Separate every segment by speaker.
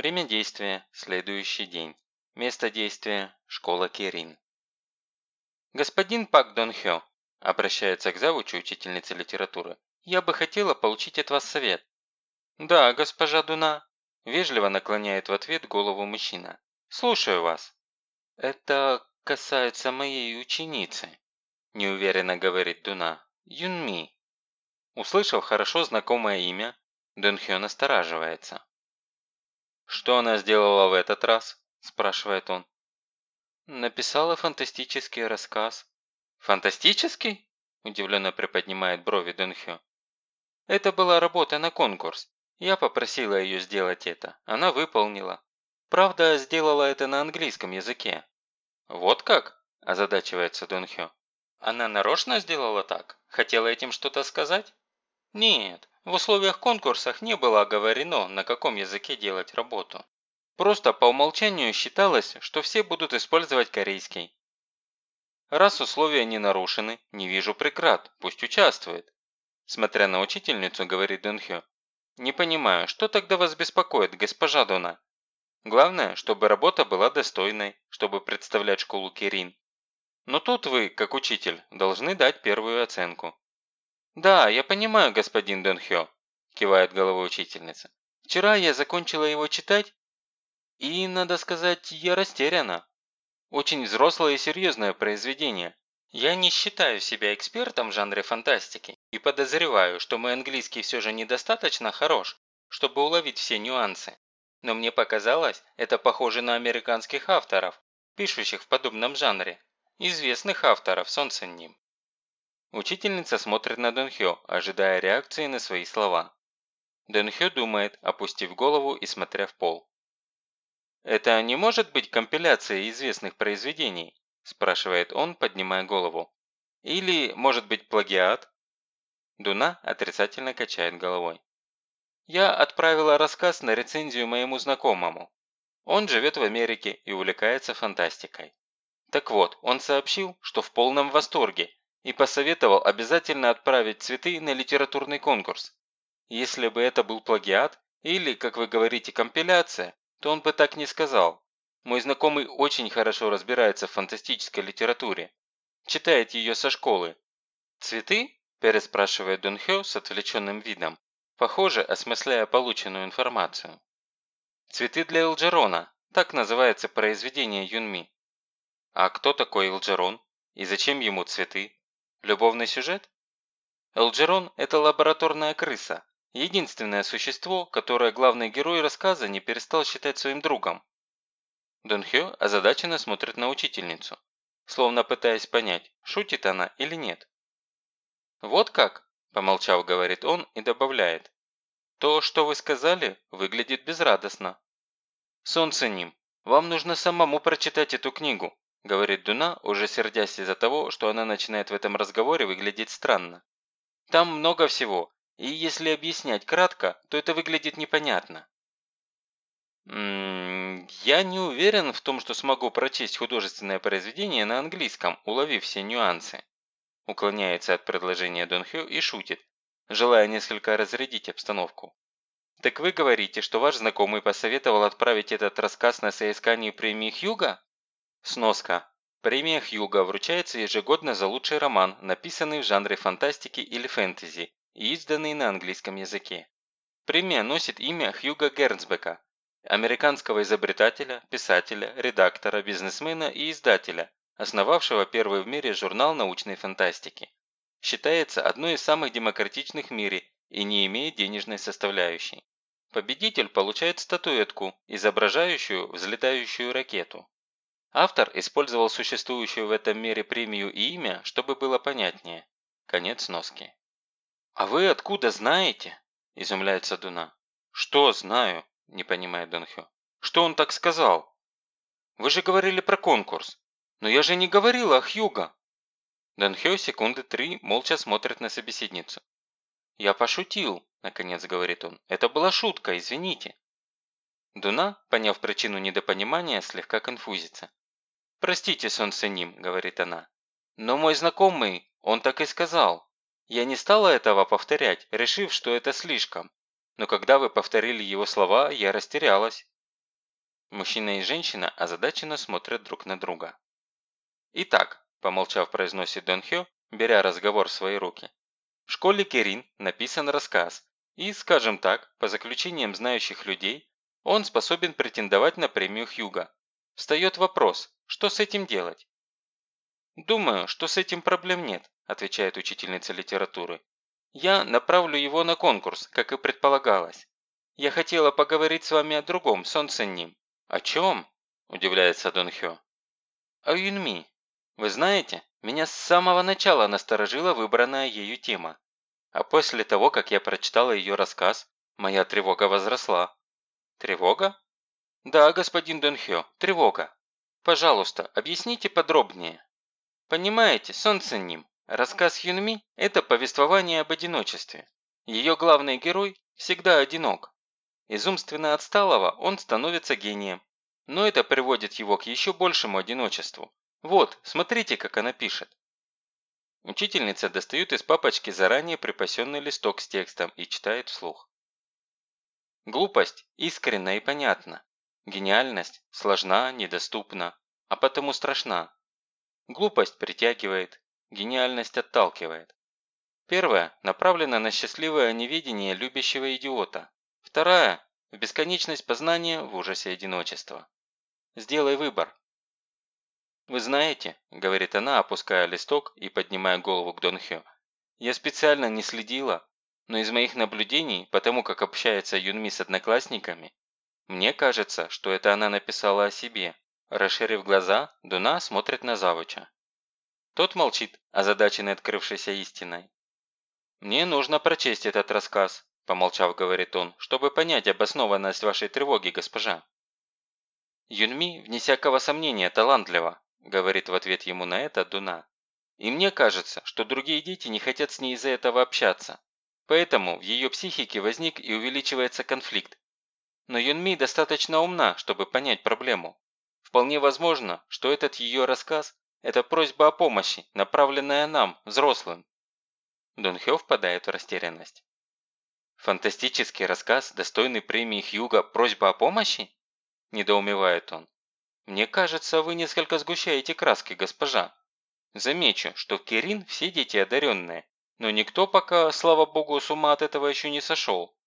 Speaker 1: Время действия – следующий день. Место действия – школа Керин. «Господин Пак Дон Хё», – обращается к завучу учительница литературы, – «я бы хотела получить от вас совет». «Да, госпожа Дуна», – вежливо наклоняет в ответ голову мужчина. «Слушаю вас». «Это касается моей ученицы», – неуверенно говорит Дуна. «Юнми». Услышав хорошо знакомое имя, Дон Хё настораживается. «Что она сделала в этот раз?» – спрашивает он. Написала фантастический рассказ. Фантастический? Удивленно приподнимает брови Дунхё. Это была работа на конкурс. Я попросила ее сделать это. Она выполнила. Правда, сделала это на английском языке. Вот как? Озадачивается Дунхё. Она нарочно сделала так? Хотела этим что-то сказать? Нет, в условиях конкурсах не было оговорено, на каком языке делать работу. Просто по умолчанию считалось, что все будут использовать корейский. Раз условия не нарушены, не вижу преград, пусть участвует. Смотря на учительницу, говорит Дунхё. Не понимаю, что тогда вас беспокоит, госпожа Дона? Главное, чтобы работа была достойной, чтобы представлять школу Кирин. Но тут вы, как учитель, должны дать первую оценку. «Да, я понимаю, господин Донхё», – кивает головой учительница. «Вчера я закончила его читать и, надо сказать, я растеряна. Очень взрослое и серьезное произведение. Я не считаю себя экспертом в жанре фантастики и подозреваю, что мой английский все же недостаточно хорош, чтобы уловить все нюансы. Но мне показалось, это похоже на американских авторов, пишущих в подобном жанре. Известных авторов, солнце ним. Учительница смотрит на Донхё, ожидая реакции на свои слова. Донхё думает, опустив голову и смотря в пол. «Это не может быть компиляцией известных произведений?» – спрашивает он, поднимая голову. «Или, может быть, плагиат?» Дуна отрицательно качает головой. «Я отправила рассказ на рецензию моему знакомому. Он живет в Америке и увлекается фантастикой. Так вот, он сообщил, что в полном восторге и посоветовал обязательно отправить цветы на литературный конкурс. Если бы это был плагиат или, как вы говорите, компиляция, то он бы так не сказал. Мой знакомый очень хорошо разбирается в фантастической литературе. Читает ее со школы. «Цветы?» – переспрашивает Дон Хё с отвлеченным видом, похоже, осмысляя полученную информацию. «Цветы для Элджерона» – так называется произведение Юнми. А кто такой Элджерон? И зачем ему цветы? Любовный сюжет? Элджерон – это лабораторная крыса, Единственное существо, которое главный герой рассказа не перестал считать своим другом. Дон Хё озадаченно смотрит на учительницу, словно пытаясь понять, шутит она или нет. «Вот как?» – помолчав, говорит он и добавляет. «То, что вы сказали, выглядит безрадостно». «Солнце ним, вам нужно самому прочитать эту книгу», – говорит Дуна, уже сердясь из-за того, что она начинает в этом разговоре выглядеть странно. «Там много всего, и если объяснять кратко, то это выглядит непонятно. М -м, я не уверен в том, что смогу прочесть художественное произведение на английском, уловив все нюансы. Уклоняется от предложения Дон Хью и шутит, желая несколько разрядить обстановку. Так вы говорите, что ваш знакомый посоветовал отправить этот рассказ на соискание премии Хьюга? Сноска. Премия Хьюга вручается ежегодно за лучший роман, написанный в жанре фантастики или фэнтези, и изданный на английском языке. Премия носит имя Хьюга Гернсбека, американского изобретателя, писателя, редактора, бизнесмена и издателя, основавшего первый в мире журнал научной фантастики. Считается одной из самых демократичных в мире и не имеет денежной составляющей. Победитель получает статуэтку, изображающую взлетающую ракету. Автор использовал существующую в этом мире премию и имя, чтобы было понятнее. Конец носки. «А вы откуда знаете?» – изумляется Дуна. «Что знаю?» – не понимает Донхё. «Что он так сказал?» «Вы же говорили про конкурс. Но я же не говорила о Хьюго!» Донхё секунды три молча смотрит на собеседницу. «Я пошутил», – наконец говорит он. «Это была шутка, извините». Дуна, поняв причину недопонимания, слегка конфузится. «Простите, солнце ним», – говорит она. «Но мой знакомый, он так и сказал». Я не стала этого повторять, решив, что это слишком. Но когда вы повторили его слова, я растерялась. Мужчина и женщина озадаченно смотрят друг на друга. «Итак», – помолчав, произносит Дон Хё, беря разговор в свои руки. «В школе Керин написан рассказ, и, скажем так, по заключениям знающих людей, он способен претендовать на премию Хьюга. Встает вопрос, что с этим делать? «Думаю, что с этим проблем нет», – отвечает учительница литературы. «Я направлю его на конкурс, как и предполагалось. Я хотела поговорить с вами о другом, солнце ним». «О чем?» – удивляется Дон Хё. «О Юнми. Вы знаете, меня с самого начала насторожила выбранная ею тема. А после того, как я прочитала ее рассказ, моя тревога возросла». «Тревога?» «Да, господин Дон Хё, тревога. Пожалуйста, объясните подробнее». Понимаете, солнце ним. Рассказ Юнми – это повествование об одиночестве. Ее главный герой всегда одинок. Из умственно отсталого он становится гением. Но это приводит его к еще большему одиночеству. Вот, смотрите, как она пишет. Учительница достает из папочки заранее припасенный листок с текстом и читает вслух. Глупость искренна и понятна. Гениальность сложна, недоступна, а потому страшна. Глупость притягивает, гениальность отталкивает. Первая направлена на счастливое неведение любящего идиота. Вторая – в бесконечность познания в ужасе одиночества. Сделай выбор. «Вы знаете», – говорит она, опуская листок и поднимая голову к Донхё, «я специально не следила, но из моих наблюдений, потому как общается Юнми с одноклассниками, мне кажется, что это она написала о себе, Расширив глаза, Дуна смотрит на завуча. Тот молчит, озадаченный открывшейся истиной. «Мне нужно прочесть этот рассказ», – помолчав, говорит он, – «чтобы понять обоснованность вашей тревоги, госпожа». «Юнми, вне всякого сомнения, талантлива», – говорит в ответ ему на это Дуна. «И мне кажется, что другие дети не хотят с ней из-за этого общаться. Поэтому в ее психике возник и увеличивается конфликт. Но Юнми достаточно умна, чтобы понять проблему. Вполне возможно, что этот ее рассказ – это просьба о помощи, направленная нам, взрослым. Дон Хё впадает в растерянность. «Фантастический рассказ, достойный премии Хьюга «Просьба о помощи»?» – недоумевает он. «Мне кажется, вы несколько сгущаете краски, госпожа. Замечу, что в Кирин все дети одаренные, но никто пока, слава богу, с ума от этого еще не сошел.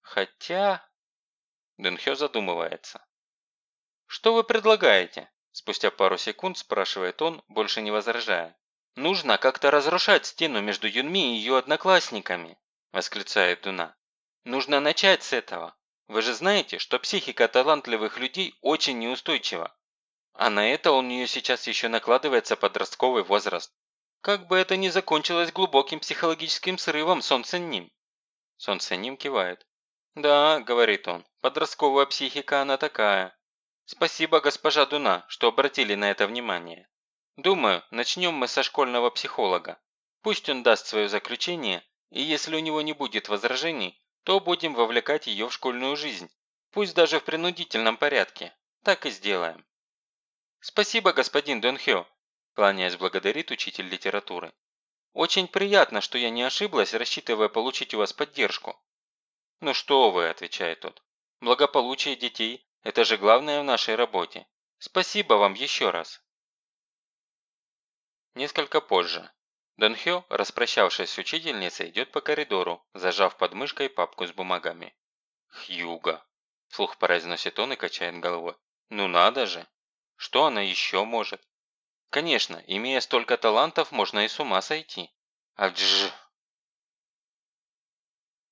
Speaker 1: Хотя...» Дэнхё задумывается. «Что вы предлагаете?» Спустя пару секунд спрашивает он, больше не возражая. «Нужно как-то разрушать стену между Юнми и ее одноклассниками», восклицает Дуна. «Нужно начать с этого. Вы же знаете, что психика талантливых людей очень неустойчива. А на это у нее сейчас еще накладывается подростковый возраст. Как бы это ни закончилось глубоким психологическим срывом Солнце Ним». Солнце Ним кивает. «Да», – говорит он, – «подростковая психика она такая. Спасибо, госпожа Дуна, что обратили на это внимание. Думаю, начнем мы со школьного психолога. Пусть он даст свое заключение, и если у него не будет возражений, то будем вовлекать ее в школьную жизнь. Пусть даже в принудительном порядке. Так и сделаем. Спасибо, господин Донхё, кланяясь благодарит учитель литературы. Очень приятно, что я не ошиблась, рассчитывая получить у вас поддержку. Ну что вы, отвечает тот. Благополучие детей это же главное в нашей работе. Спасибо вам еще раз. Несколько позже. Дон Хё, распрощавшись с учительницей, идет по коридору, зажав под мышкой папку с бумагами. «Хьюга!» – вслух произносит он и качает головой. «Ну надо же! Что она еще может? Конечно, имея столько талантов, можно и с ума сойти. А дж...